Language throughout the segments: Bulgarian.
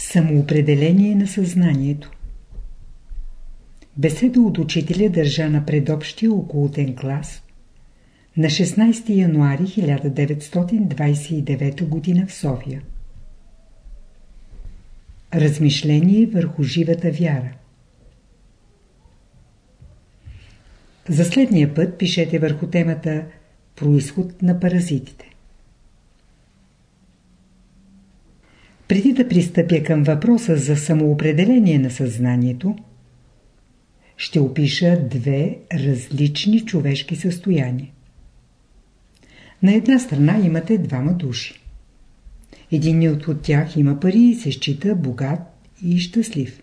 Самоопределение на съзнанието Беседа от учителя държа на предобщия околотен клас на 16 януари 1929 г. в София. Размишление върху живата вяра За следния път пишете върху темата Происход на паразитите. Преди да пристъпя към въпроса за самоопределение на съзнанието, ще опиша две различни човешки състояния. На една страна имате двама души. Единият от тях има пари и се счита богат и щастлив.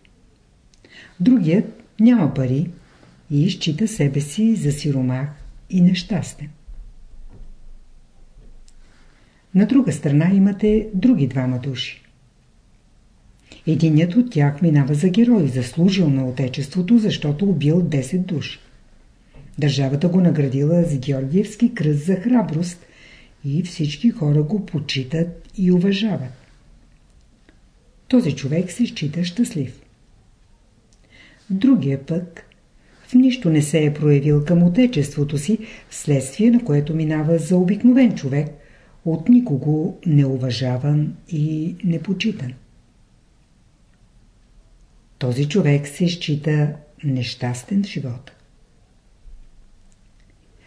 Другият няма пари и счита себе си за сиромах и нещастен. На друга страна имате други двама души. Единият от тях минава за герой, заслужил на отечеството, защото убил 10 души. Държавата го наградила с Георгиевски кръст за храброст и всички хора го почитат и уважават. Този човек се счита щастлив. Другия пък в нищо не се е проявил към отечеството си, вследствие на което минава за обикновен човек, от никого неуважаван и непочитан. Този човек се счита нещастен в живота.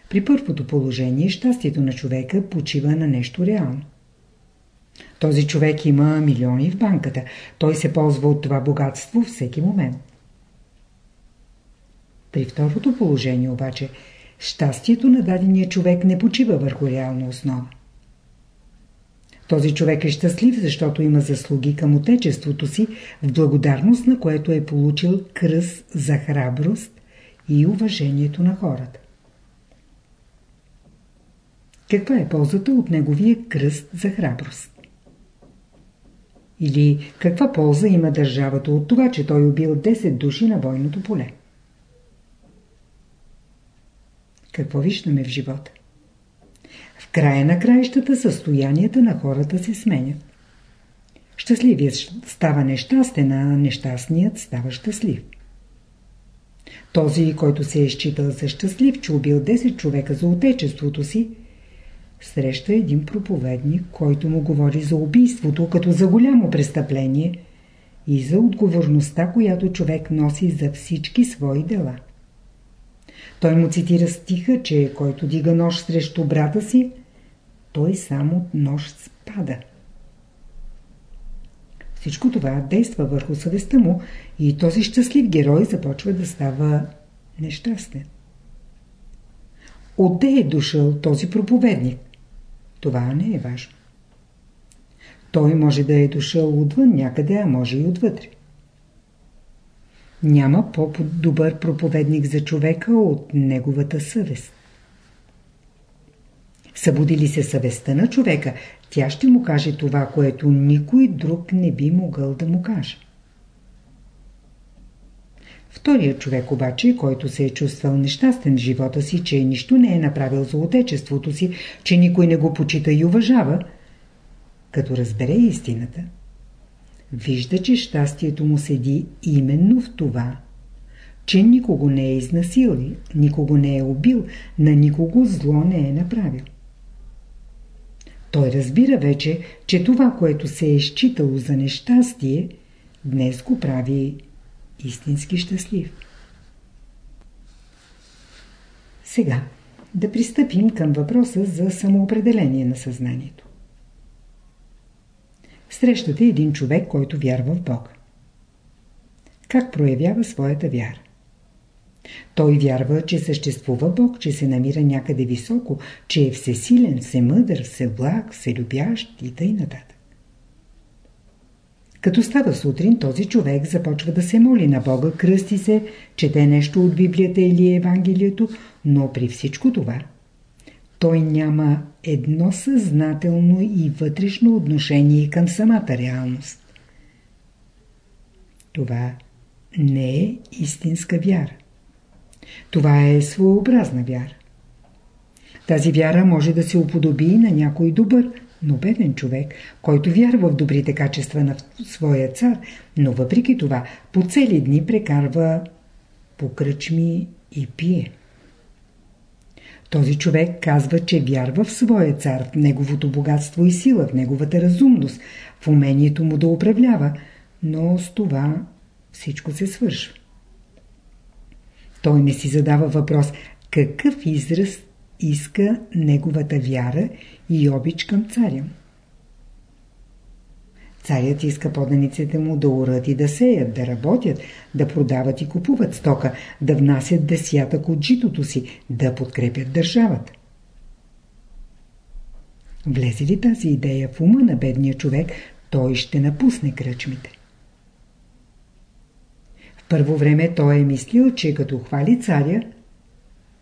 При първото положение щастието на човека почива на нещо реално. Този човек има милиони в банката. Той се ползва от това богатство всеки момент. При второто положение обаче, щастието на дадения човек не почива върху реална основа. Този човек е щастлив, защото има заслуги към отечеството си, в благодарност на което е получил кръст за храброст и уважението на хората. Каква е ползата от неговия кръст за храброст? Или каква полза има държавата от това, че той убил 10 души на бойното поле? Какво виждаме в живота? Края на краищата състоянията на хората се сменят. Щастливият става нещастен, а нещастният става щастлив. Този, който се е считал за щастлив, че убил 10 човека за отечеството си, среща един проповедник, който му говори за убийството като за голямо престъпление и за отговорността, която човек носи за всички свои дела. Той му цитира стиха, че който дига нож срещу брата си, той само от нож спада. Всичко това действа върху съвестта му и този щастлив герой започва да става нещастен. Отде е дошъл този проповедник? Това не е важно. Той може да е дошъл отвън някъде, а може и отвътре. Няма по-добър проповедник за човека от неговата съвест. Събуди ли се съвестта на човека, тя ще му каже това, което никой друг не би могъл да му каже. Вторият човек обаче, който се е чувствал нещастен в живота си, че нищо не е направил за отечеството си, че никой не го почита и уважава, като разбере истината, вижда, че щастието му седи именно в това, че никого не е изнасилил, никого не е убил, на никого зло не е направил. Той разбира вече, че това, което се е считало за нещастие, днес го прави истински щастлив. Сега да пристъпим към въпроса за самоопределение на съзнанието. Срещате един човек, който вярва в Бога. Как проявява своята вяра? Той вярва, че съществува Бог, че се намира някъде високо, че е всесилен, всемъдър, всеблаг, вселюбящ и нататък. Като става сутрин, този човек започва да се моли на Бога, кръсти се, чете нещо от Библията или Евангелието, но при всичко това той няма едно съзнателно и вътрешно отношение към самата реалност. Това не е истинска вяра. Това е своеобразна вяра. Тази вяра може да се уподоби на някой добър, Но беден човек, който вярва в добрите качества на своя цар, но въпреки това по цели дни прекарва по кръчми и пие. Този човек казва, че вярва в своя цар, в неговото богатство и сила, в неговата разумност, в умението му да управлява, но с това всичко се свършва. Той не си задава въпрос какъв израз иска неговата вяра и обич към царя. Царят иска поданиците му да урат и да сеят, да работят, да продават и купуват стока, да внасят десятък от житото си, да подкрепят държавата. Влезе ли тази идея в ума на бедния човек, той ще напусне кръчмите. Първо време той е мислил, че като хвали царя,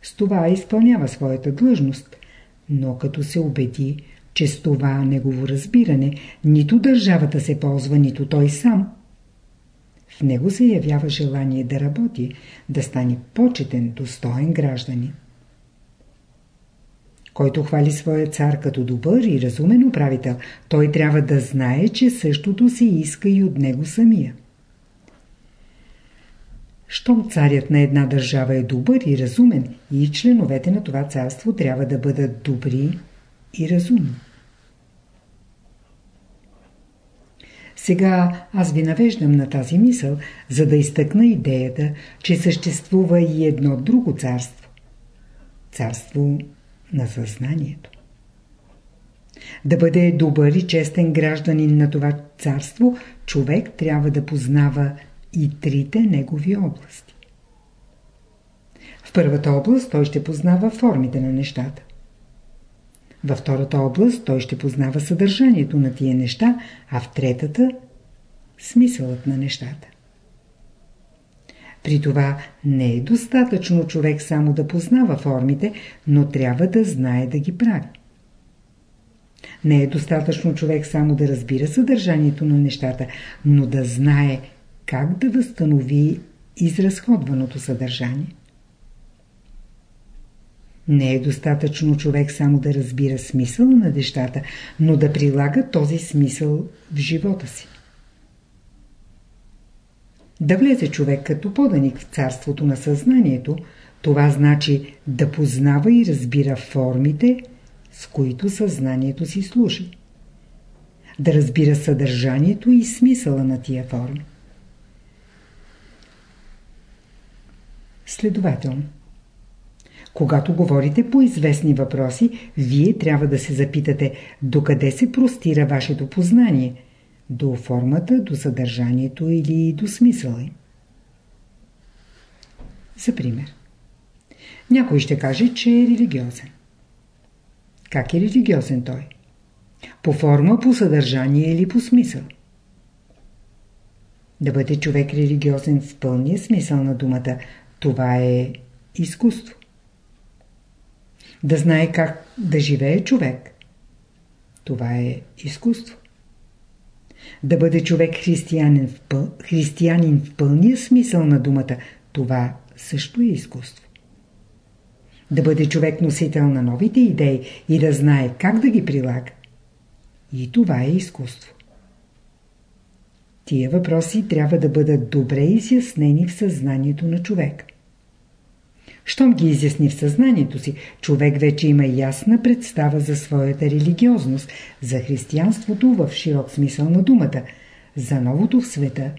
с това изпълнява своята длъжност, но като се убеди, че с това негово разбиране нито държавата се ползва, нито той сам, в него се явява желание да работи, да стане почетен, достоен гражданин. Който хвали своя цар като добър и разумен управител, той трябва да знае, че същото се иска и от него самия. Щом царят на една държава е добър и разумен, и членовете на това царство трябва да бъдат добри и разумни. Сега аз ви навеждам на тази мисъл, за да изтъкна идеята, че съществува и едно друго царство. Царство на съзнанието. Да бъде добър и честен гражданин на това царство, човек трябва да познава и трите негови области. В първата област той ще познава формите на нещата. Във втората област той ще познава съдържанието на тия неща, а в третата – смисълът на нещата. При това не е достатъчно човек само да познава формите, но трябва да знае да ги прави. Не е достатъчно човек само да разбира съдържанието на нещата, но да знае как да възстанови изразходваното съдържание. Не е достатъчно човек само да разбира смисъл на нещата, но да прилага този смисъл в живота си. Да влезе човек като поданик в царството на съзнанието, това значи да познава и разбира формите, с които съзнанието си служи. Да разбира съдържанието и смисъла на тия форми. Следователно, когато говорите по известни въпроси, вие трябва да се запитате докъде се простира вашето познание – до формата, до съдържанието или до смисъла За пример. Някой ще каже, че е религиозен. Как е религиозен той? По форма, по съдържание или по смисъл? Да бъде човек религиозен в пълния смисъл на думата, това е изкуство. Да знае как да живее човек, това е изкуство. Да бъде човек християнин в, пъл... християнин в пълния смисъл на думата, това също е изкуство. Да бъде човек носител на новите идеи и да знае как да ги прилага. И това е изкуство. Тия въпроси трябва да бъдат добре изяснени в съзнанието на човек. Щом ги изясни в съзнанието си, човек вече има ясна представа за своята религиозност, за християнството в широк смисъл на думата, за новото в света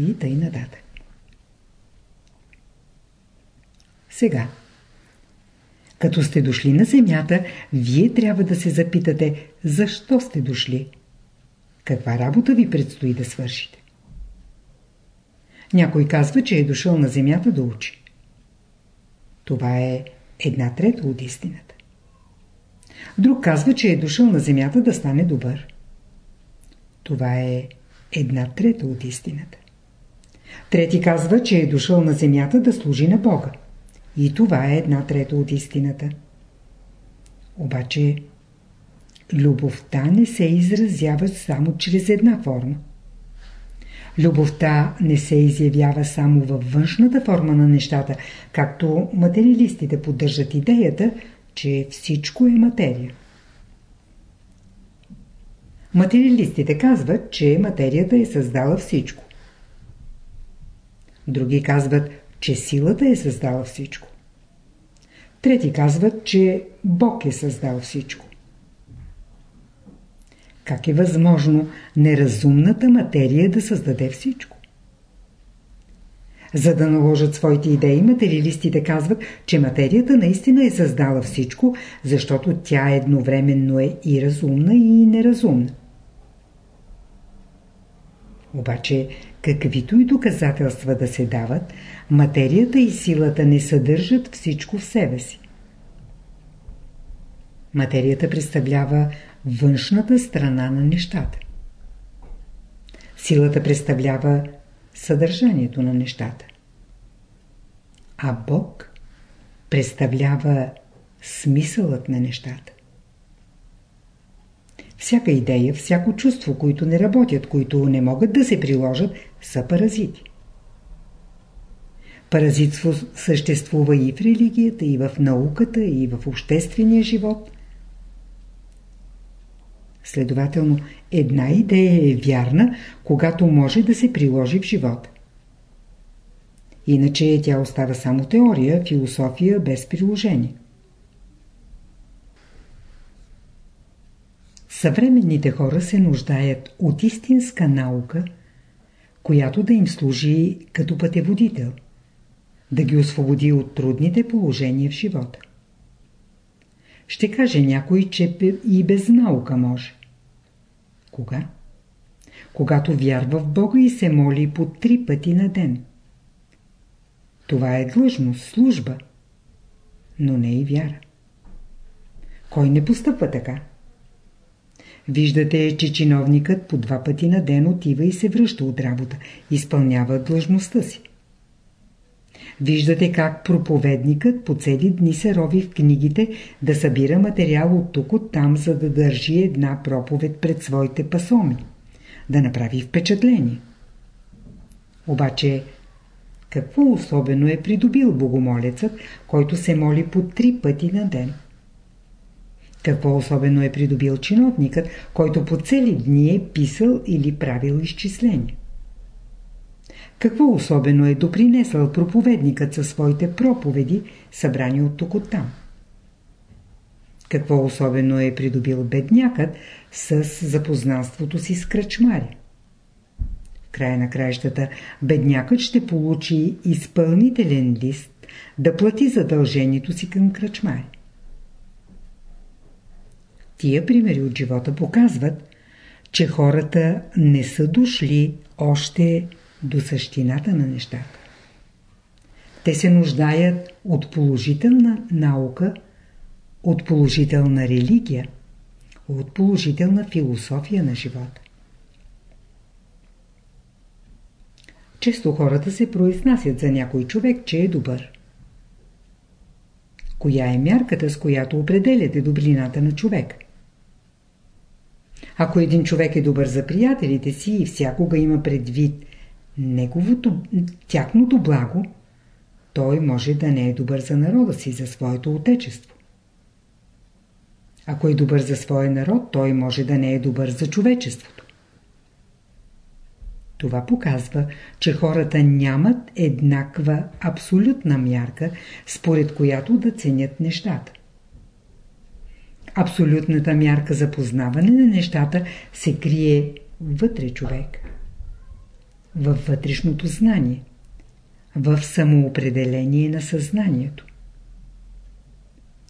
и тъй нататък. Сега, като сте дошли на земята, вие трябва да се запитате, защо сте дошли. Каква работа ви предстои да свършите? Някой казва, че е дошъл на земята да учи. Това е една трета от истината. Друг казва, че е дошъл на земята да стане добър. Това е една трета от истината. Трети казва, че е дошъл на земята да служи на Бога. И това е една трета от истината. Обаче, любовта не се изразява само чрез една форма. Любовта не се изявява само във външната форма на нещата, както материалистите поддържат идеята, че всичко е материя. Материалистите казват, че материята е създала всичко. Други казват, че силата е създала всичко. Трети казват, че Бог е създал всичко. Как е възможно неразумната материя да създаде всичко? За да наложат своите идеи, материалистите казват, че материята наистина е създала всичко, защото тя едновременно е и разумна, и неразумна. Обаче, каквито и доказателства да се дават, материята и силата не съдържат всичко в себе си. Материята представлява външната страна на нещата. Силата представлява съдържанието на нещата. А Бог представлява смисълът на нещата. Всяка идея, всяко чувство, които не работят, които не могат да се приложат, са паразити. Паразитство съществува и в религията, и в науката, и в обществения живот. Следователно, една идея е вярна, когато може да се приложи в живота. Иначе тя остава само теория, философия без приложение. Съвременните хора се нуждаят от истинска наука, която да им служи като пътеводител, да ги освободи от трудните положения в живота. Ще каже някой, че и без наука може. Кога? Когато вярва в Бога и се моли по три пъти на ден. Това е длъжност, служба, но не и вяра. Кой не постъпва така? Виждате, че чиновникът по два пъти на ден отива и се връща от работа, изпълнява длъжността си. Виждате как проповедникът по цели дни се рови в книгите да събира материал от тук от там, за да държи една проповед пред своите пасоми. Да направи впечатление. Обаче, какво особено е придобил богомолецът, който се моли по три пъти на ден? Какво особено е придобил чиновникът, който по цели дни е писал или правил изчисления? Какво особено е допринесъл проповедникът със своите проповеди, събрани от тук от там? Какво особено е придобил беднякът с запознанството си с кръчмари? В края на краищата беднякът ще получи изпълнителен лист да плати задължението си към кръчмари. Тия примери от живота показват, че хората не са дошли още до същината на нещата. Те се нуждаят от положителна наука, от положителна религия, от положителна философия на живота. Често хората се произнасят за някой човек, че е добър. Коя е мярката, с която определяте добрината на човек? Ако един човек е добър за приятелите си и всякога има предвид неговото, тяхното благо, той може да не е добър за народа си, за своето отечество. Ако е добър за своя народ, той може да не е добър за човечеството. Това показва, че хората нямат еднаква абсолютна мярка, според която да ценят нещата. Абсолютната мярка за познаване на нещата се крие вътре човек във вътрешното знание, в самоопределение на съзнанието.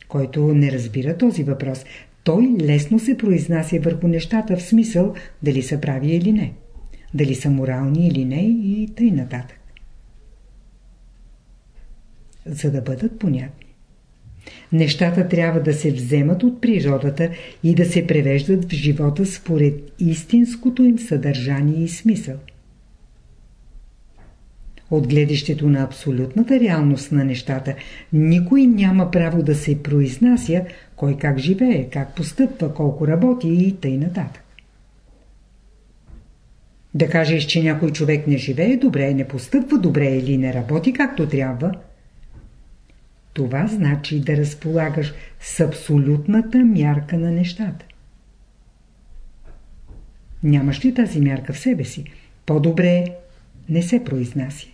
Който не разбира този въпрос, той лесно се произнася върху нещата в смисъл дали са прави или не, дали са морални или не и тъй нататък. За да бъдат понятни. Нещата трябва да се вземат от природата и да се превеждат в живота според истинското им съдържание и смисъл. От гледището на абсолютната реалност на нещата, никой няма право да се произнася кой как живее, как постъпва, колко работи и тъй нататък. Да кажеш, че някой човек не живее добре, не постъпва добре или не работи както трябва, това значи да разполагаш с абсолютната мярка на нещата. Нямаш ли тази мярка в себе си? По-добре не се произнася.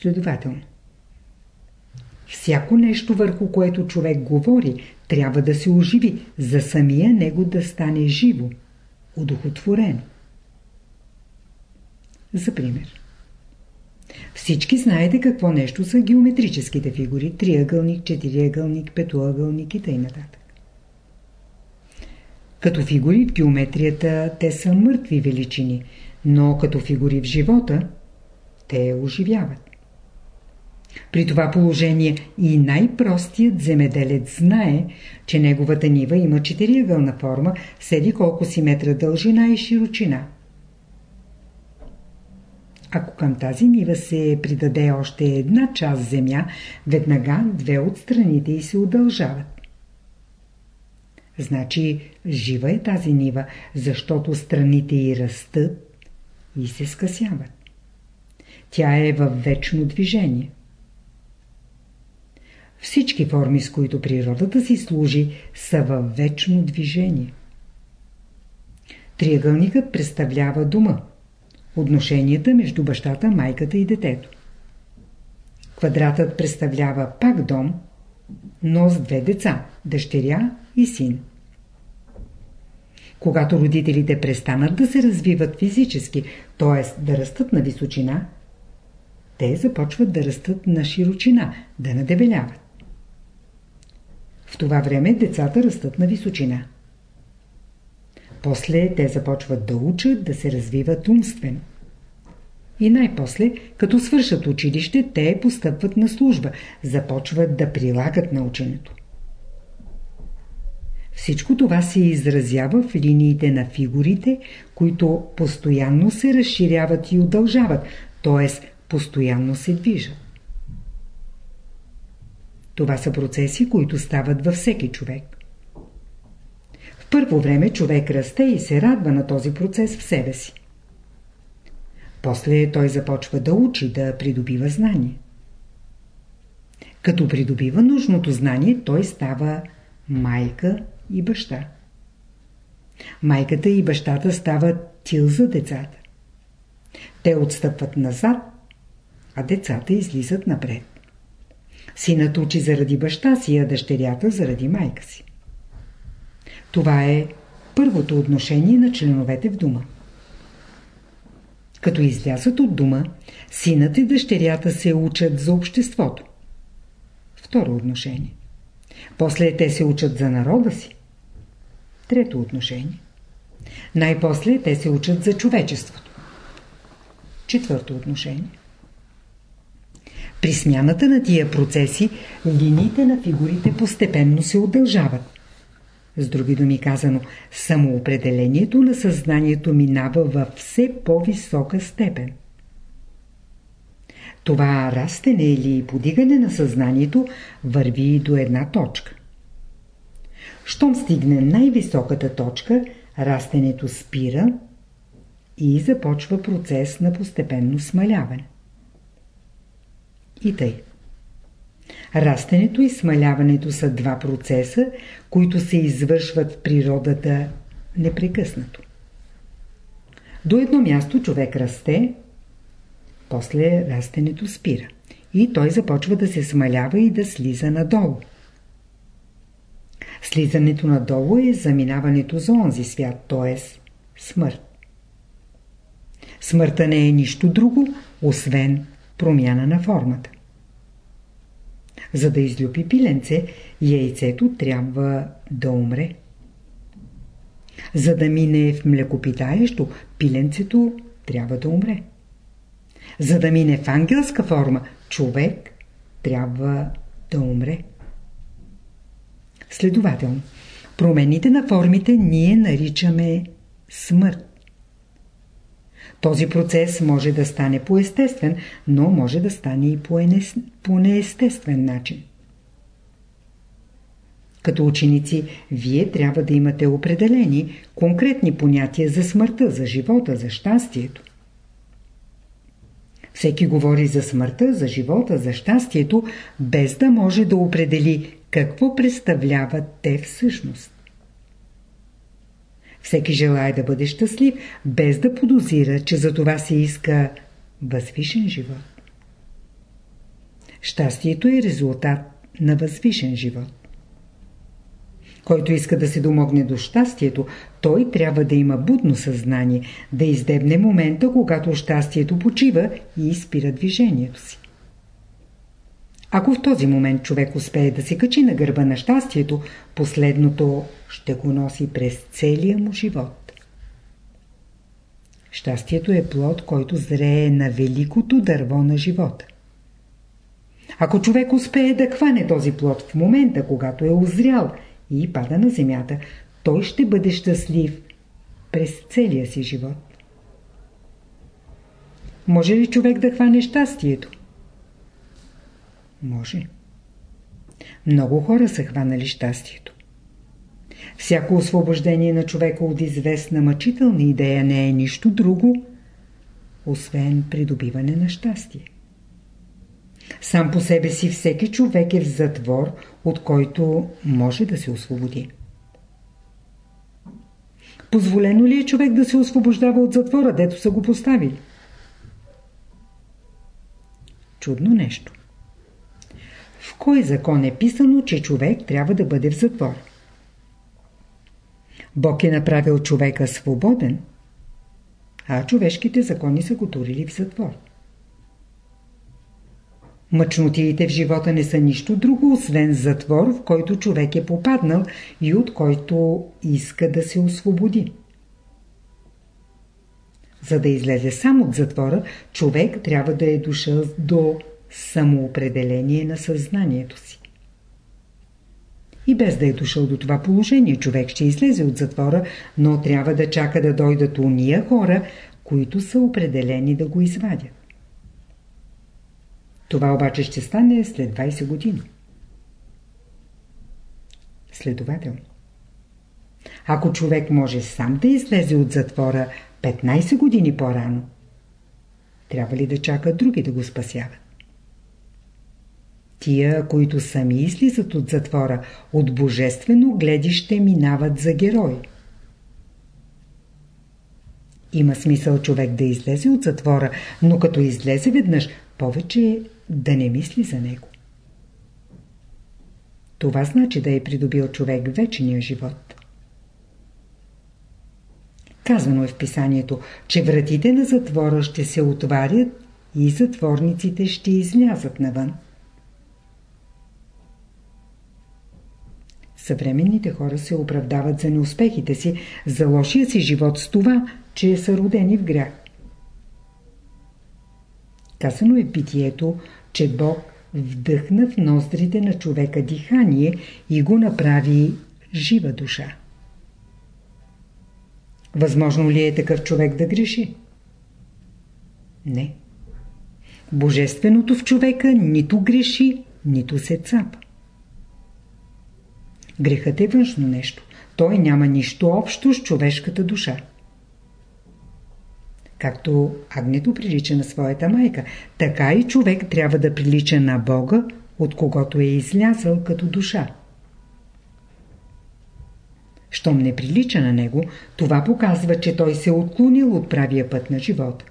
Следователно. Всяко нещо върху което човек говори, трябва да се оживи, за самия него да стане живо, удохотворено. За пример. Всички знаете какво нещо са геометрическите фигури. Триъгълник, четириъгълник, петоъгълник и т.н. Като фигури в геометрията те са мъртви величини, но като фигури в живота те оживяват. При това положение и най-простият земеделец знае, че неговата нива има четириъгълна форма, седи колко си метра дължина и широчина. Ако към тази нива се придаде още една част земя, веднага две от страните й се удължават. Значи жива е тази нива, защото страните й растат и се скъсяват. Тя е във вечно движение. Всички форми, с които природата си служи, са във вечно движение. Триъгълникът представлява дома, отношенията между бащата, майката и детето. Квадратът представлява пак дом, но с две деца – дъщеря и син. Когато родителите престанат да се развиват физически, т.е. да растат на височина, те започват да растат на широчина, да надебеляват. В това време децата растат на височина. После те започват да учат, да се развиват умствено. И най-после, като свършат училище, те постъпват на служба, започват да прилагат наученето. Всичко това се изразява в линиите на фигурите, които постоянно се разширяват и удължават, т.е. постоянно се движат. Това са процеси, които стават във всеки човек. В първо време човек расте и се радва на този процес в себе си. После той започва да учи, да придобива знание. Като придобива нужното знание, той става майка и баща. Майката и бащата стават тил за децата. Те отстъпват назад, а децата излизат напред. Синът учи заради баща си, а дъщерята заради майка си. Това е първото отношение на членовете в дума. Като излязат от дума, синът и дъщерята се учат за обществото. Второ отношение. После те се учат за народа си. Трето отношение. Най-после те се учат за човечеството. Четвърто отношение. При смяната на тия процеси, линиите на фигурите постепенно се удължават. С други думи казано, самоопределението на съзнанието минава във все по-висока степен. Това растене или подигане на съзнанието върви до една точка. Щом стигне най-високата точка, растенето спира и започва процес на постепенно смаляване. И тъй. Растенето и смаляването са два процеса, които се извършват в природата непрекъснато. До едно място човек расте, после растенето спира. И той започва да се смалява и да слиза надолу. Слизането надолу е заминаването за онзи свят, т.е. смърт. Смъртта не е нищо друго, освен промяна на формата. За да излюпи пиленце, яйцето трябва да умре. За да мине в млекопитаещо, пиленцето трябва да умре. За да мине в ангелска форма, човек трябва да умре. Следователно, промените на формите ние наричаме смърт. Този процес може да стане по естествен, но може да стане и по неестествен начин. Като ученици, вие трябва да имате определени, конкретни понятия за смъртта, за живота, за щастието. Всеки говори за смъртта, за живота, за щастието, без да може да определи какво представляват те всъщност. Всеки желая да бъде щастлив, без да подозира, че за това се иска възвишен живот. Щастието е резултат на възвишен живот. Който иска да се домогне до щастието, той трябва да има будно съзнание, да издебне момента, когато щастието почива и спира движението си. Ако в този момент човек успее да се качи на гърба на щастието, последното ще го носи през целия му живот. Щастието е плод, който зрее на великото дърво на живота. Ако човек успее да хване този плод в момента, когато е озрял и пада на земята, той ще бъде щастлив през целия си живот. Може ли човек да хване щастието? Може. Много хора са хванали щастието. Всяко освобождение на човека от известна мъчителна идея не е нищо друго, освен придобиване на щастие. Сам по себе си всеки човек е в затвор, от който може да се освободи. Позволено ли е човек да се освобождава от затвора, дето са го поставили? Чудно нещо. Кой закон е писано, че човек трябва да бъде в затвор? Бог е направил човека свободен, а човешките закони са го турили в затвор. Мъчнотиите в живота не са нищо друго, освен затвор, в който човек е попаднал и от който иска да се освободи. За да излезе сам от затвора, човек трябва да е дошъл до самоопределение на съзнанието си. И без да е дошъл до това положение, човек ще излезе от затвора, но трябва да чака да дойдат уния хора, които са определени да го извадят. Това обаче ще стане след 20 години. Следователно. Ако човек може сам да излезе от затвора 15 години по-рано, трябва ли да чака други да го спасяват? Тия, които сами излизат от затвора, от божествено гледище минават за герои. Има смисъл човек да излезе от затвора, но като излезе веднъж, повече да не мисли за него. Това значи да е придобил човек вечния живот. Казано е в писанието, че вратите на затвора ще се отварят и затворниците ще излязат навън. Съвременните хора се оправдават за неуспехите си, за лошия си живот с това, че са родени в грях. Казано е питието, че Бог вдъхна в ноздрите на човека дихание и го направи жива душа. Възможно ли е такъв човек да греши? Не. Божественото в човека нито греши, нито се цапа. Грехът е външно нещо. Той няма нищо общо с човешката душа. Както агнето прилича на своята майка, така и човек трябва да прилича на Бога, от когото е излязъл като душа. Щом не прилича на него, това показва, че той се отклонил от правия път на живота.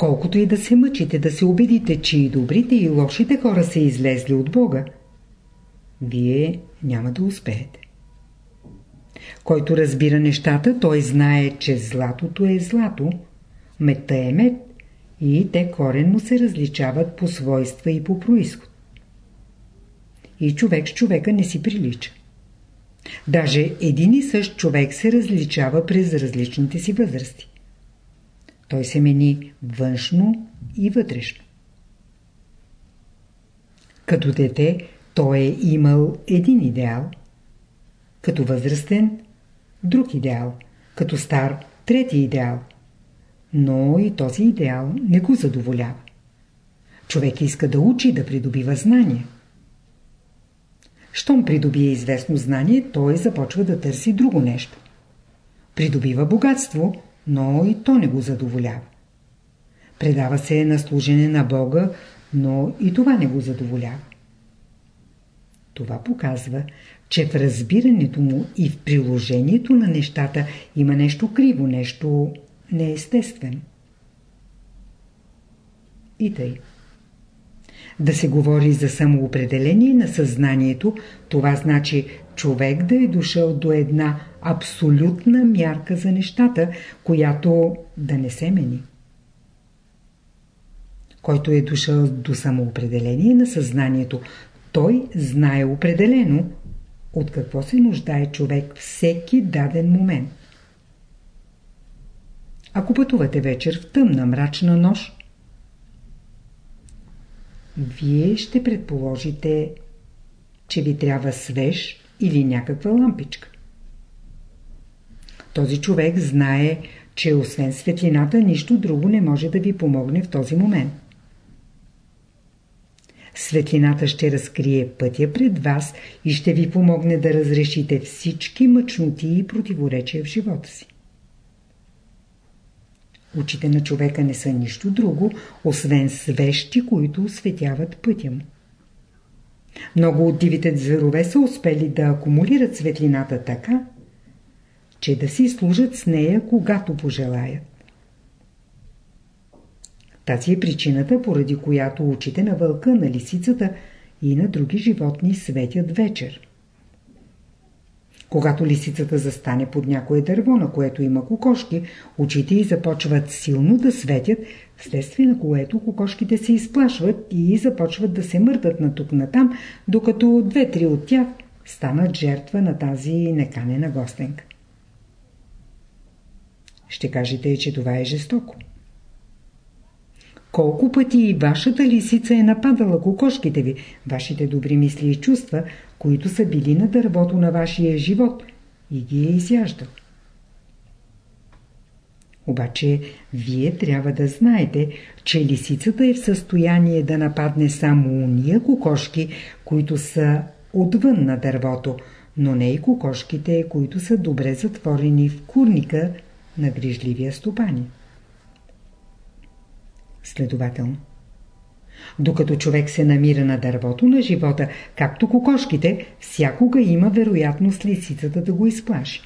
Колкото и да се мъчите да се убедите, че и добрите и лошите хора са излезли от Бога, вие няма да успеете. Който разбира нещата, той знае, че златото е злато, метта е мед и те коренно се различават по свойства и по происход. И човек с човека не си прилича. Даже един и същ човек се различава през различните си възрасти. Той се мени външно и вътрешно. Като дете той е имал един идеал, като възрастен друг идеал, като стар трети идеал. Но и този идеал не го задоволява. Човек иска да учи, да придобива знания. Щом придобие известно знание, той започва да търси друго нещо. Придобива богатство, но и то не го задоволява. Предава се на служене на Бога, но и това не го задоволява. Това показва, че в разбирането му и в приложението на нещата има нещо криво, нещо неестествено. И тъй. Да се говори за самоопределение на съзнанието, това значи човек да е дошъл до една абсолютна мярка за нещата, която да не се мени. Който е дошъл до самоопределение на съзнанието, той знае определено от какво се нуждае човек всеки даден момент. Ако пътувате вечер в тъмна, мрачна нощ, вие ще предположите, че ви трябва свеж или някаква лампичка. Този човек знае, че освен светлината нищо друго не може да ви помогне в този момент. Светлината ще разкрие пътя пред вас и ще ви помогне да разрешите всички мъчноти и противоречия в живота си. Очите на човека не са нищо друго, освен свещи, които осветяват пътя му. Много от дивите зверове са успели да акумулират светлината така, че да си служат с нея, когато пожелаят. Тази е причината, поради която очите на вълка, на лисицата и на други животни светят вечер. Когато лисицата застане под някое дърво, на което има кокошки, очите й започват силно да светят, вследствие на което кокошките се изплашват и започват да се мърдат на тук натам, докато две-три от тях станат жертва на тази неканена гостенка. Ще кажете, че това е жестоко. Колко пъти и вашата лисица е нападала кокошките ви, вашите добри мисли и чувства, които са били на дървото на вашия живот и ги е изяждал. Обаче, вие трябва да знаете, че лисицата е в състояние да нападне само уния кокошки, които са отвън на дървото, но не и кокошките, които са добре затворени в курника на грижливия стопани. Следователно. Докато човек се намира на дървото на живота, както кокошките, всякога има вероятност лисицата да го изплаши.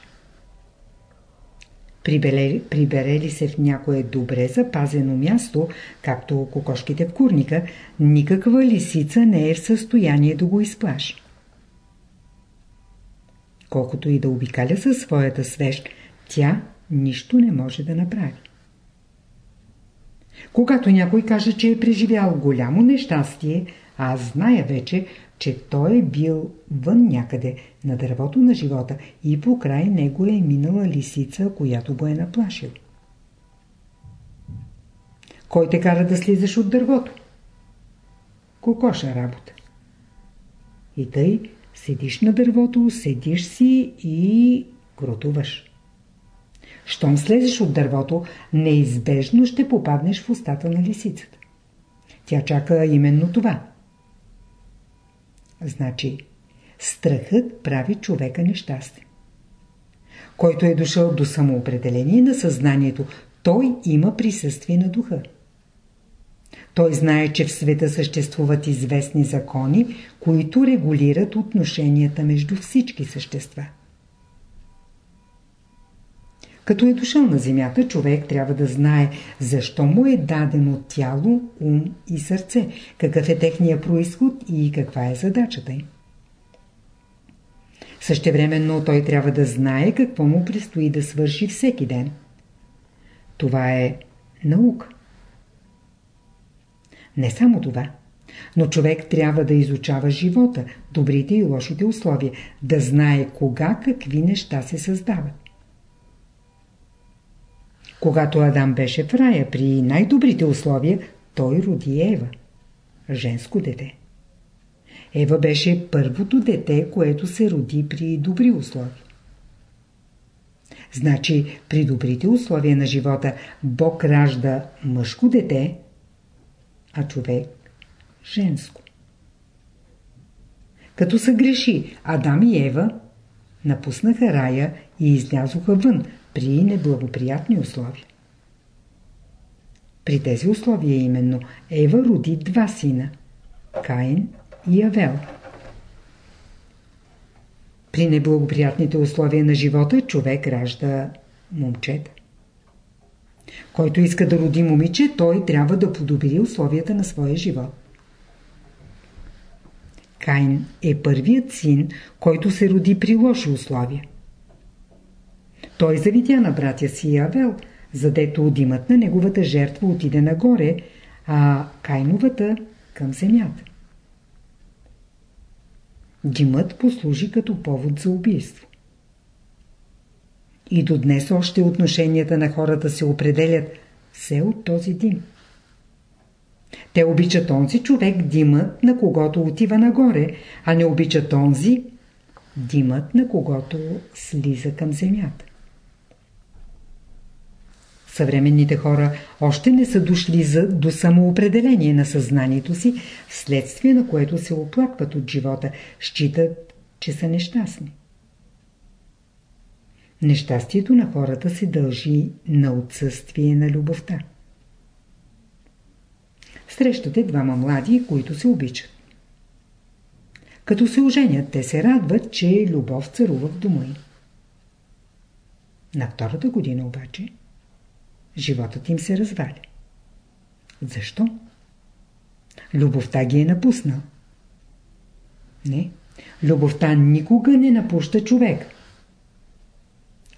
Прибере, прибере ли се в някое добре запазено място, както кокошките в курника, никаква лисица не е в състояние да го изплаши. Колкото и да обикаля със своята свещ, тя нищо не може да направи. Когато някой каже, че е преживял голямо нещастие, аз зная вече, че той е бил вън някъде, на дървото на живота и покрай него е минала лисица, която го е наплашил. Кой те кара да слизаш от дървото? Кокоша работа. И тъй седиш на дървото, седиш си и крутуваш. Щом слезеш от дървото, неизбежно ще попаднеш в устата на лисицата. Тя чака именно това. Значи, страхът прави човека нещастен. Който е дошъл до самоопределение на съзнанието, той има присъствие на духа. Той знае, че в света съществуват известни закони, които регулират отношенията между всички същества. Като е дошъл на земята, човек трябва да знае защо му е дадено тяло, ум и сърце, какъв е техния происход и каква е задачата им. Същевременно той трябва да знае какво му предстои да свърши всеки ден. Това е наука. Не само това, но човек трябва да изучава живота, добрите и лошите условия, да знае кога какви неща се създават. Когато Адам беше в рая при най-добрите условия, той роди Ева. Женско дете. Ева беше първото дете, което се роди при добри условия. Значи, при добрите условия на живота Бог ражда мъжко дете, а човек – женско. Като са греши Адам и Ева, напуснаха рая и излязоха вън, при неблагоприятни условия. При тези условия именно Ева роди два сина – Каин и Авел. При неблагоприятните условия на живота човек ражда момчета. Който иска да роди момиче, той трябва да подобри условията на своя живот. Кайн е първият син, който се роди при лоши условия. Той завидя на братя си Авел, задето димът на неговата жертва отиде нагоре, а Кайновата към земята. Димът послужи като повод за убийство. И до днес още отношенията на хората се определят все от този дим. Те обичат онзи човек димът, на когото отива нагоре, а не обичат онзи димът, на когото слиза към земята. Съвременните хора още не са дошли за, до самоопределение на съзнанието си, вследствие на което се оплакват от живота, считат, че са нещастни. Нещастието на хората се дължи на отсъствие на любовта. Срещате двама млади, които се обичат. Като се оженят, те се радват, че любов царува в дома им. На втората година обаче животът им се разваля. Защо? Любовта ги е напуснал. Не, любовта никога не напуща човек.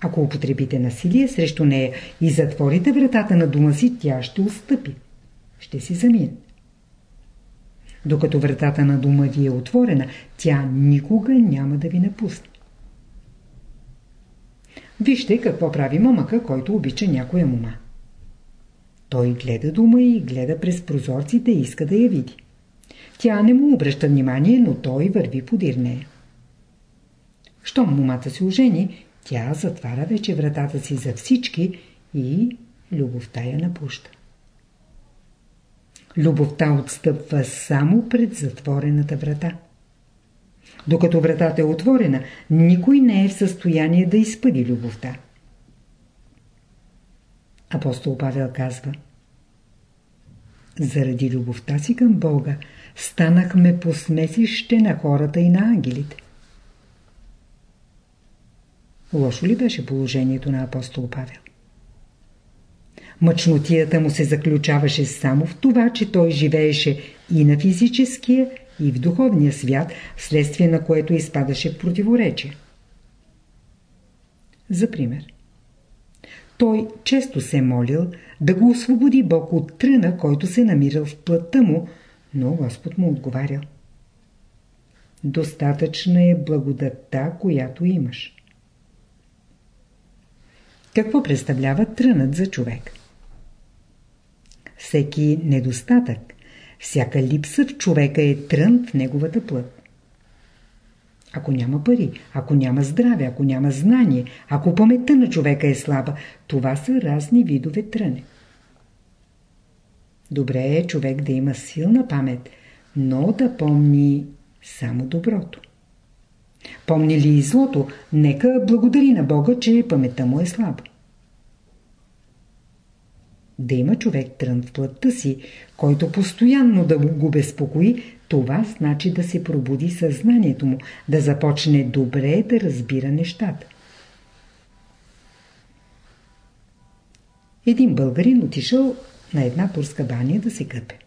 Ако употребите насилие срещу нея и затворите вратата на дома си, тя ще отстъпи. Ще си замине. Докато вратата на дома ви е отворена, тя никога няма да ви напусне. Вижте какво прави момъка, който обича някоя мома. Той гледа дома и гледа през прозорците и иска да я види. Тя не му обръща внимание, но той върви подир нея. Щом момата се ожени, тя затваря вече вратата си за всички и любовта я напуща. Любовта отстъпва само пред затворената врата. Докато вратата е отворена, никой не е в състояние да изпъди любовта. Апостол Павел казва Заради любовта си към Бога станахме посмесище на хората и на ангелите. Лошо ли беше положението на апостол Павел? Мъчнотията му се заключаваше само в това, че той живееше и на физическия, и в духовния свят, вследствие на което изпадаше в противоречие. За пример. Той често се молил да го освободи Бог от тръна, който се намирал в плътта му, но Господ му отговарял. Достатъчна е благодатта, която имаш. Какво представлява трънът за човек? Всеки недостатък, всяка липса в човека е трън в неговата плът. Ако няма пари, ако няма здраве, ако няма знание, ако паметта на човека е слаба, това са разни видове тръне. Добре е човек да има силна памет, но да помни само доброто. Помни ли и злото, нека благодари на Бога, че паметта му е слаба. Да има човек трън в плътта си, който постоянно да го безпокои, това значи да се пробуди съзнанието му, да започне добре да разбира нещата. Един българин отишъл на една турска баня да се къпе.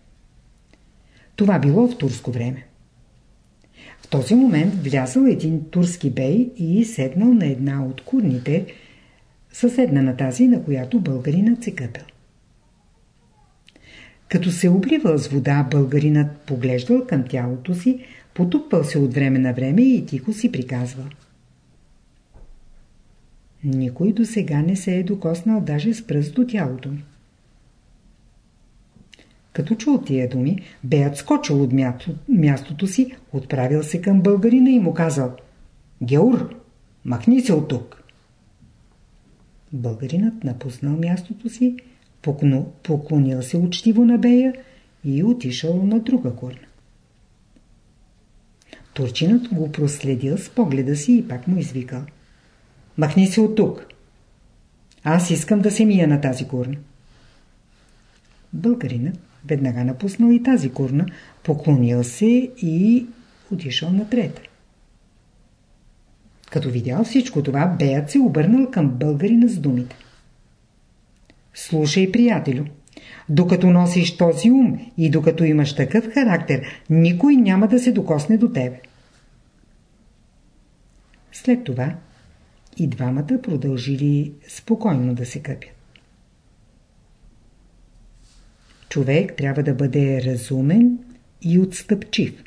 Това било в турско време. В този момент влязъл един турски бей и седнал на една от курните, съседна на тази, на която българинът се къпел. Като се обливал с вода, българинът поглеждал към тялото си, потупвал се от време на време и тихо си приказвал. Никой до сега не се е докоснал даже с пръст до тялото ми. Като чул тия думи, Беят скочил от мястото си, отправил се към българина и му казал «Геур, махни се от тук!» Българинът напуснал мястото си, поклонил се учтиво на Бея и отишъл на друга горна. Турчинът го проследил с погледа си и пак му извикал. Махни се от тук. Аз искам да се мия на тази горна. Българинът веднага напуснал и тази курна, поклонил се и отишъл на трета. Като видял всичко това, Беят се обърнал към българина с думите. Слушай, приятелю, докато носиш този ум и докато имаш такъв характер, никой няма да се докосне до тебе. След това и двамата продължили спокойно да се къпят. Човек трябва да бъде разумен и отстъпчив.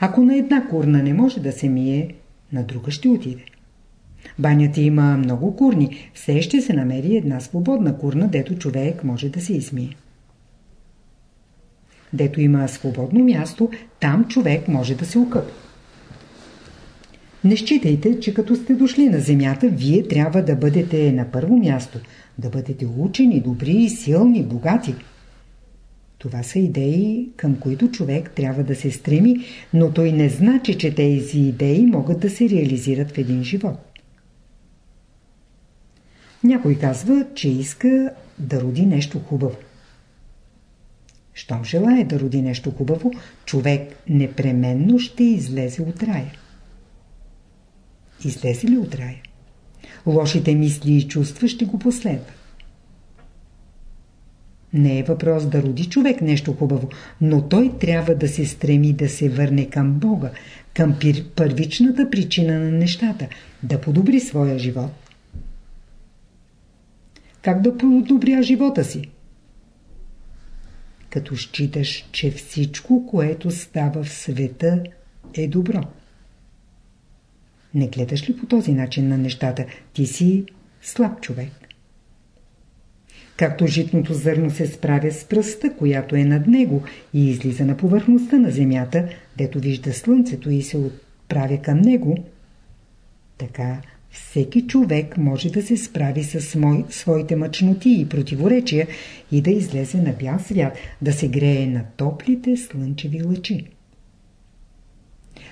Ако на една курна не може да се мие, на друга ще отиде. Банята има много курни, все ще се намери една свободна курна, дето човек може да се измие. Дето има свободно място, там човек може да се окъпи. Не считайте, че като сте дошли на земята, вие трябва да бъдете на първо място, да бъдете учени, добри, силни, богати. Това са идеи, към които човек трябва да се стреми, но той не значи, че тези идеи могат да се реализират в един живот. Някой казва, че иска да роди нещо хубаво. Щом желая да роди нещо хубаво, човек непременно ще излезе от рая. Излезе ли от рая? Лошите мисли и чувства ще го последват. Не е въпрос да роди човек нещо хубаво, но той трябва да се стреми да се върне към Бога, към първичната причина на нещата, да подобри своя живот. Как да подобря живота си? Като считаш, че всичко, което става в света, е добро. Не гледаш ли по този начин на нещата? Ти си слаб човек. Както житното зърно се справя с пръста, която е над него и излиза на повърхността на земята, дето вижда слънцето и се отправя към него, така всеки човек може да се справи с своите мъчноти и противоречия и да излезе на бял свят, да се грее на топлите слънчеви лъчи.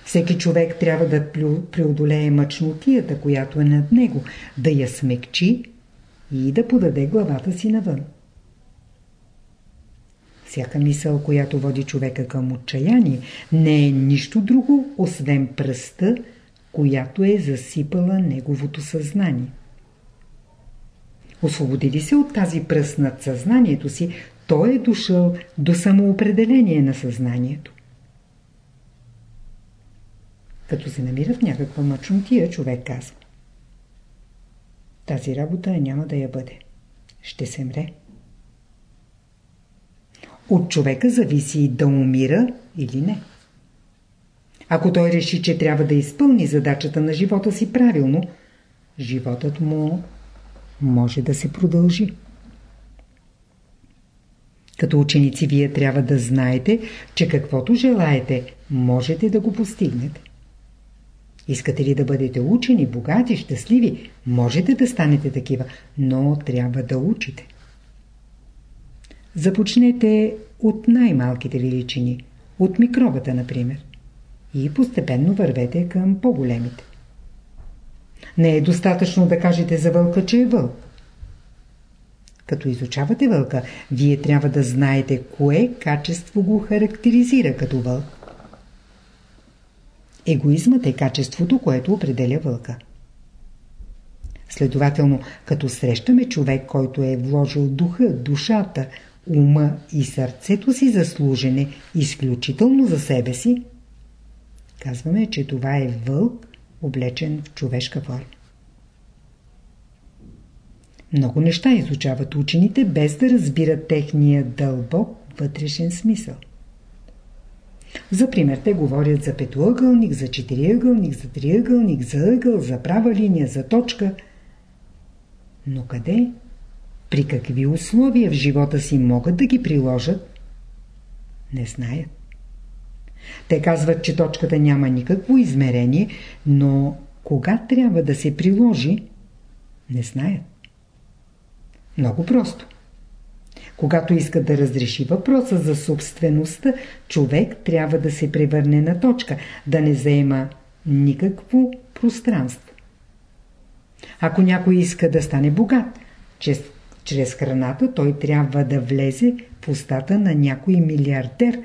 Всеки човек трябва да преодолее мъчнотията, която е над него, да я смекчи и да подаде главата си навън. Всяка мисъл, която води човека към отчаяние, не е нищо друго, освен пръста, която е засипала неговото съзнание. Освободили се от тази пръст над съзнанието си, той е дошъл до самоопределение на съзнанието. Като се намира в някаква мъчнотия, човек казва. Тази работа няма да я бъде. Ще се мре. От човека зависи да умира или не. Ако той реши, че трябва да изпълни задачата на живота си правилно, животът му може да се продължи. Като ученици вие трябва да знаете, че каквото желаете, можете да го постигнете. Искате ли да бъдете учени, богати, щастливи? Можете да станете такива, но трябва да учите. Започнете от най-малките величини, от микробата, например, и постепенно вървете към по-големите. Не е достатъчно да кажете за вълка, че е вълк. Като изучавате вълка, вие трябва да знаете кое качество го характеризира като вълк. Егоизмът е качеството, което определя вълка. Следователно, като срещаме човек, който е вложил духа, душата, ума и сърцето си за служене изключително за себе си, казваме, че това е вълк, облечен в човешка форма. Много неща изучават учените, без да разбират техния дълбок вътрешен смисъл. За пример, те говорят за петоъгълник, за четириъгълник, за триъгълник, за ъгъл, за права линия, за точка. Но къде, при какви условия в живота си могат да ги приложат, не знаят. Те казват, че точката няма никакво измерение, но кога трябва да се приложи, не знаят. Много просто. Когато иска да разреши въпроса за собствеността, човек трябва да се превърне на точка, да не заема никакво пространство. Ако някой иска да стане богат, чрез, чрез храната той трябва да влезе в устата на някой милиардер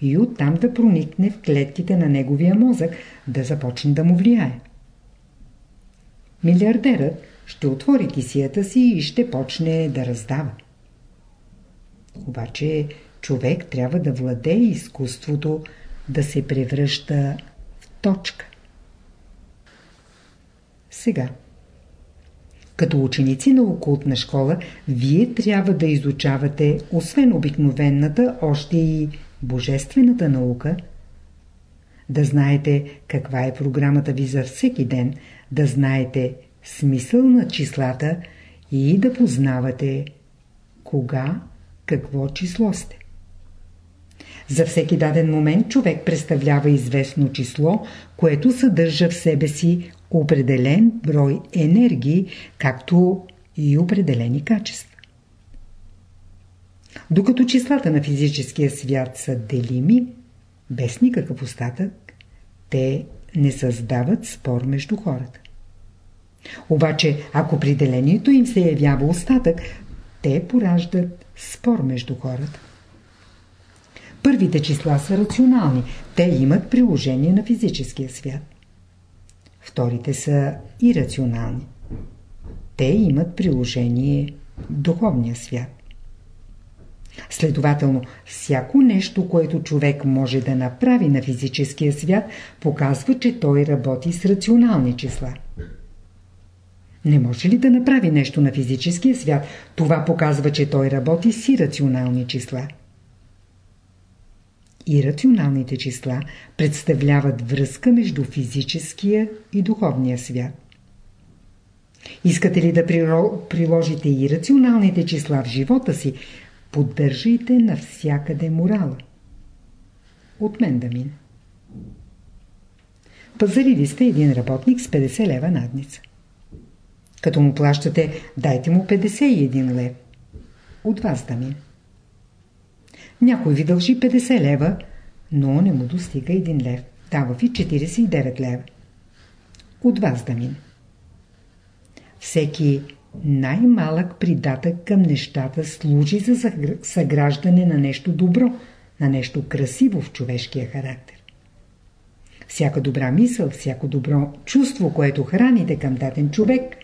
и оттам да проникне в клетките на неговия мозък, да започне да му влияе. Милиардерът ще отвори кисията си и ще почне да раздава. Обаче човек трябва да владее изкуството да се превръща в точка. Сега, като ученици на окултна школа, вие трябва да изучавате, освен обикновената, още и божествената наука, да знаете каква е програмата ви за всеки ден, да знаете смисъл на числата и да познавате кога, какво число сте. За всеки даден момент човек представлява известно число, което съдържа в себе си определен брой енергии, както и определени качества. Докато числата на физическия свят са делими, без никакъв остатък, те не създават спор между хората. Обаче, ако при делението им се явява остатък, те пораждат спор между хората. Първите числа са рационални. Те имат приложение на физическия свят. Вторите са ирационални. Те имат приложение в духовния свят. Следователно, всяко нещо, което човек може да направи на физическия свят, показва, че той работи с рационални числа. Не може ли да направи нещо на физическия свят, това показва, че той работи с ирационални числа. Ирационалните числа представляват връзка между физическия и духовния свят. Искате ли да приложите ирационалните числа в живота си, поддържайте навсякъде морала. От мен да мине. Пазарили сте един работник с 50 лева надница. Като му плащате, дайте му 51 лев. От вас да мине. Някой ви дължи 50 лева, но не му достига 1 лев. Дава ви 49 лева. От вас да мине. Всеки най-малък придатък към нещата служи за съграждане на нещо добро, на нещо красиво в човешкия характер. Всяка добра мисъл, всяко добро чувство, което храните към даден човек,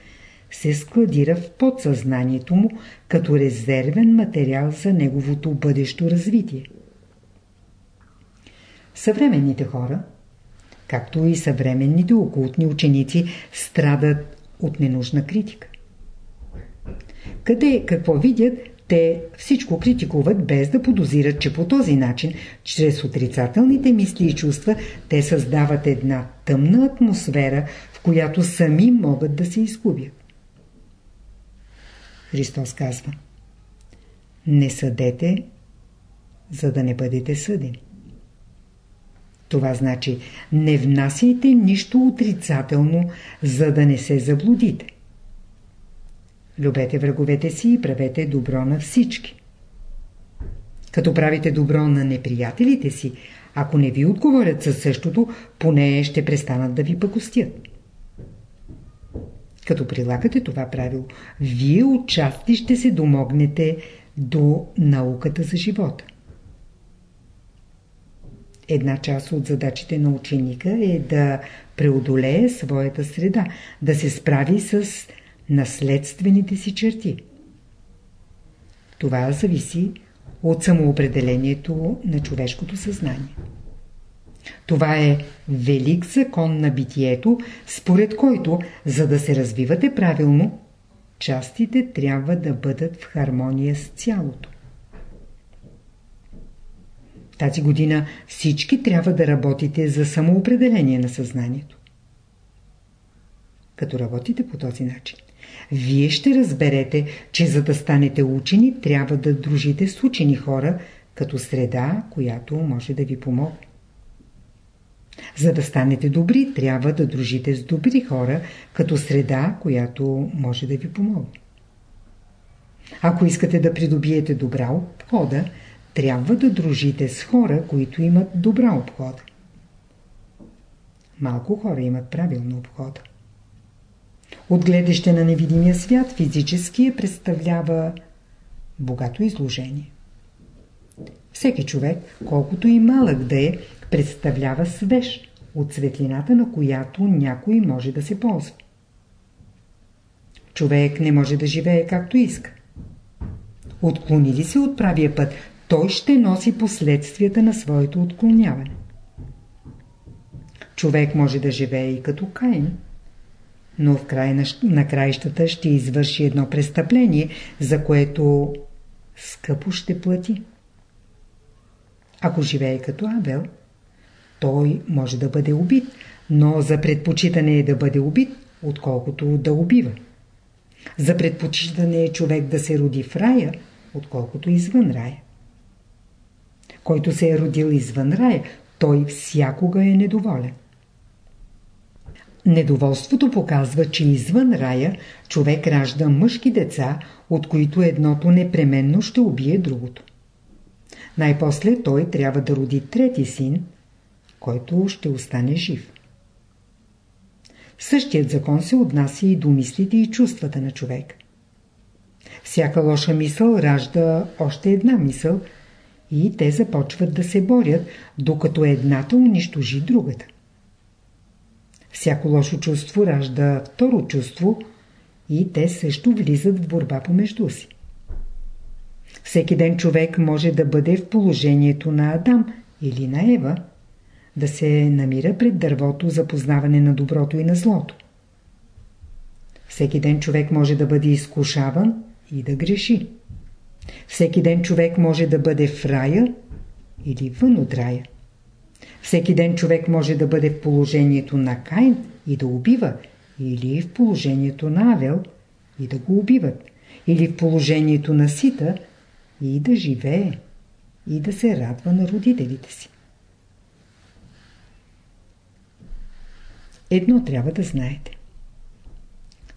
се складира в подсъзнанието му като резервен материал за неговото бъдещо развитие. Съвременните хора, както и съвременните окултни ученици, страдат от ненужна критика. Къде какво видят, те всичко критикуват без да подозират, че по този начин, чрез отрицателните мисли и чувства, те създават една тъмна атмосфера, в която сами могат да се изгубят. Христос казва Не съдете, за да не бъдете съдени. Това значи не внасяйте нищо отрицателно, за да не се заблудите. Любете враговете си и правете добро на всички. Като правите добро на неприятелите си, ако не ви отговорят със същото, поне ще престанат да ви пъкостят. Като прилагате това правило, вие отчасти ще се домогнете до науката за живота. Една част от задачите на ученика е да преодолее своята среда, да се справи с наследствените си черти. Това зависи от самоопределението на човешкото съзнание. Това е велик закон на битието, според който, за да се развивате правилно, частите трябва да бъдат в хармония с цялото. Тази година всички трябва да работите за самоопределение на съзнанието. Като работите по този начин, вие ще разберете, че за да станете учени, трябва да дружите с учени хора, като среда, която може да ви помогне. За да станете добри, трябва да дружите с добри хора, като среда, която може да ви помогне. Ако искате да придобиете добра обхода, трябва да дружите с хора, които имат добра обхода. Малко хора имат правилна обхода. От гледаще на невидимия свят физическия представлява богато изложение. Всеки човек, колкото и малък да е, представлява свеж, от светлината на която някой може да се ползва. човек не може да живее както иска. Отклони ли се от правия път, той ще носи последствията на своето отклоняване. Човек може да живее и като Каин, но в край на, на краищата ще извърши едно престъпление, за което скъпо ще плати. Ако живее като Абел, той може да бъде убит, но за предпочитане е да бъде убит, отколкото да убива. За предпочитане е човек да се роди в рая, отколкото извън рая. Който се е родил извън рая, той всякога е недоволен. Недоволството показва, че извън рая човек ражда мъжки деца, от които едното непременно ще убие другото. Най-после той трябва да роди трети син, който ще остане жив. Същият закон се отнася и до мислите и чувствата на човек. Всяка лоша мисъл ражда още една мисъл и те започват да се борят, докато едната унищожи другата. Всяко лошо чувство ражда второ чувство и те също влизат в борба помежду си. Всеки ден човек може да бъде в положението на Адам или на Ева, да се намира пред дървото за познаване на доброто и на злото. Всеки ден човек може да бъде изкушаван и да греши. Всеки ден човек може да бъде в рая или вън от рая. Всеки ден човек може да бъде в положението на Кайн и да убива, или в положението на Авел и да го убиват, или в положението на Сита и да живее, и да се радва на родителите си. Едно трябва да знаете.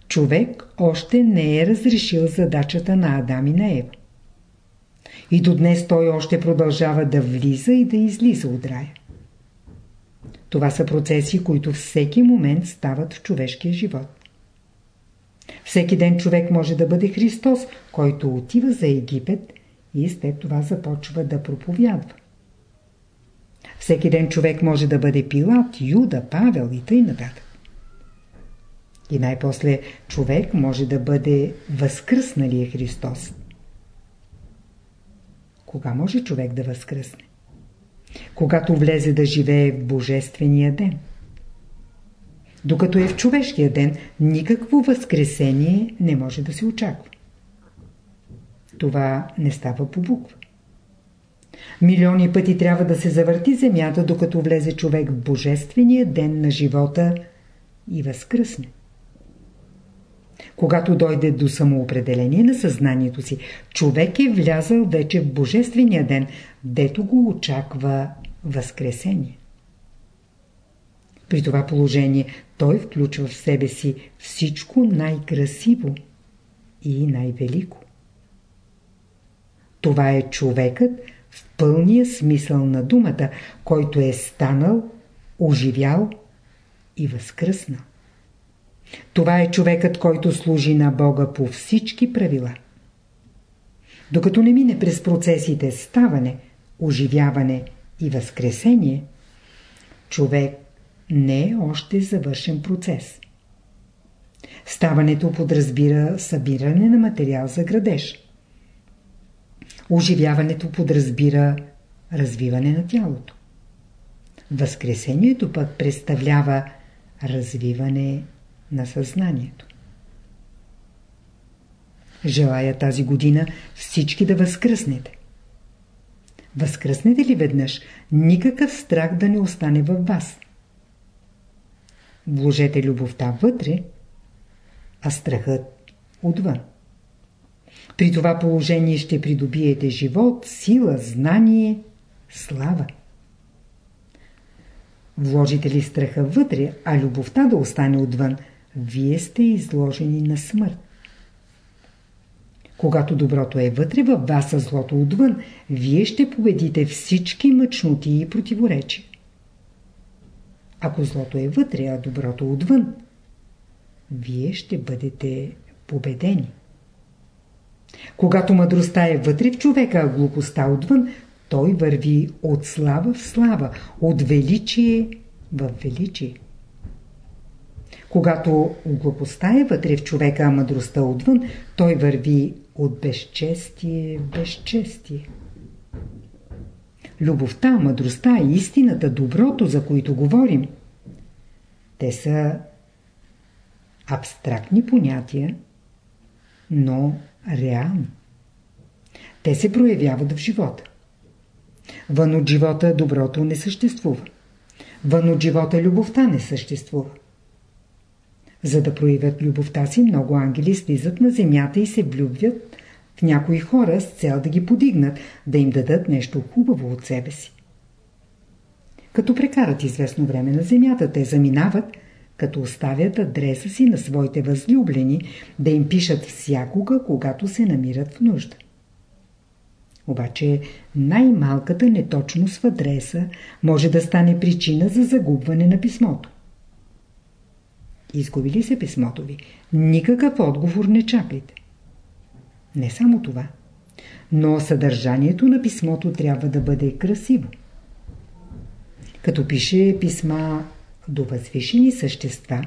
Човек още не е разрешил задачата на Адам и на Ева. И до днес той още продължава да влиза и да излиза от рая. Това са процеси, които всеки момент стават в човешкия живот. Всеки ден човек може да бъде Христос, който отива за Египет и след това започва да проповядва. Всеки ден човек може да бъде Пилат, Юда, Павел и нататък. И най-после човек може да бъде възкръсналия Христос. Кога може човек да възкръсне? Когато влезе да живее в Божествения ден. Докато е в човешкия ден, никакво възкресение не може да се очаква. Това не става по буква. Милиони пъти трябва да се завърти земята, докато влезе човек в божествения ден на живота и възкръсне. Когато дойде до самоопределение на съзнанието си, човек е влязал вече в божествения ден, дето го очаква възкресение. При това положение той включва в себе си всичко най-красиво и най-велико. Това е човекът, в пълния смисъл на думата, който е станал, оживял и възкръснал. Това е човекът, който служи на Бога по всички правила. Докато не мине през процесите ставане, оживяване и възкресение, човек не е още завършен процес. Ставането подразбира събиране на материал за градеж. Оживяването подразбира развиване на тялото. Възкресението пък представлява развиване на съзнанието. Желая тази година всички да възкръснете. Възкръснете ли веднъж, никакъв страх да не остане във вас. Вложете любовта вътре, а страхът отвън. При това положение ще придобиете живот, сила, знание, слава. Вложите ли страха вътре, а любовта да остане отвън, вие сте изложени на смърт. Когато доброто е вътре във вас, а злото отвън, вие ще победите всички мъчноти и противоречия. Ако злото е вътре, а доброто отвън, вие ще бъдете победени. Когато мъдростта е вътре в човека, а глупостта отвън, той върви от слава в слава, от величие в величие. Когато глупостта е вътре в човека, а мъдростта отвън, той върви от безчестие в безчестие. Любовта, мъдростта истината, доброто, за които говорим, те са абстрактни понятия, но реални. Те се проявяват в живота. Вън от живота доброто не съществува. Вън от живота любовта не съществува. За да проявят любовта си, много ангели слизат на земята и се влюбват в някои хора с цел да ги подигнат, да им дадат нещо хубаво от себе си. Като прекарат известно време на земята, те заминават, като оставят адреса си на своите възлюблени, да им пишат всякога, когато се намират в нужда. Обаче най-малката неточност в адреса може да стане причина за загубване на писмото. Изгуби ли се писмото ви? Никакъв отговор не чакайте. Не само това, но съдържанието на писмото трябва да бъде красиво. Като пише писма до възвишени същества,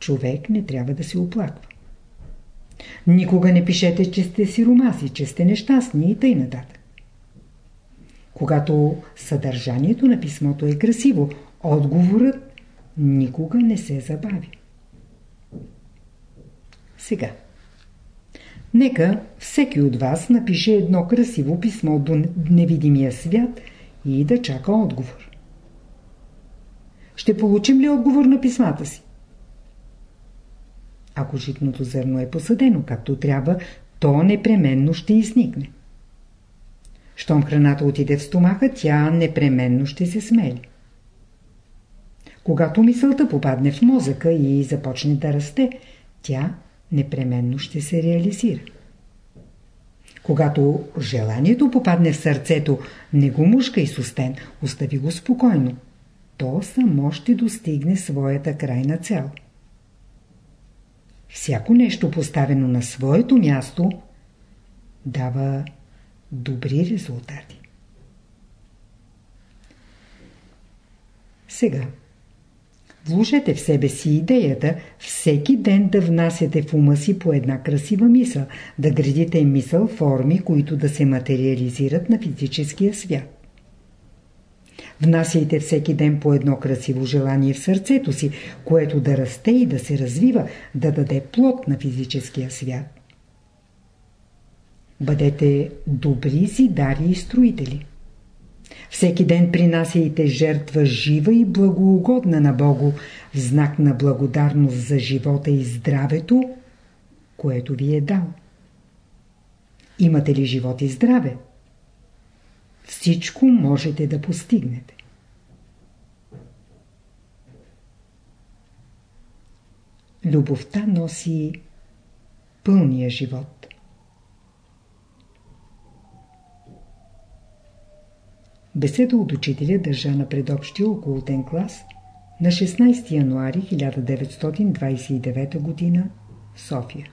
човек не трябва да се оплаква. Никога не пишете, че сте сиромаси, че сте нещастни и тъй нататък. Когато съдържанието на писмото е красиво, отговорът никога не се забави. Сега. Нека всеки от вас напише едно красиво писмо до невидимия свят и да чака отговор. Ще получим ли отговор на писмата си? Ако житното зърно е посадено както трябва, то непременно ще изникне. Щом храната отиде в стомаха, тя непременно ще се смели. Когато мисълта попадне в мозъка и започне да расте, тя непременно ще се реализира. Когато желанието попадне в сърцето, не го мушкай с устен, остави го спокойно. То само ще достигне своята крайна цел. Всяко нещо поставено на своето място дава добри резултати. Сега, вложете в себе си идеята всеки ден да внасяте в ума си по една красива мисъл, да градите мисъл форми, които да се материализират на физическия свят. Внасяйте всеки ден по едно красиво желание в сърцето си, което да расте и да се развива, да даде плод на физическия свят. Бъдете добри зидари и строители. Всеки ден принасяйте жертва жива и благоугодна на Богу, в знак на благодарност за живота и здравето, което ви е дал. Имате ли живот и здраве? Всичко можете да постигнете. Любовта носи пълния живот. Беседа от учителя държа на предобщия околотен клас на 16 януари 1929 г. София.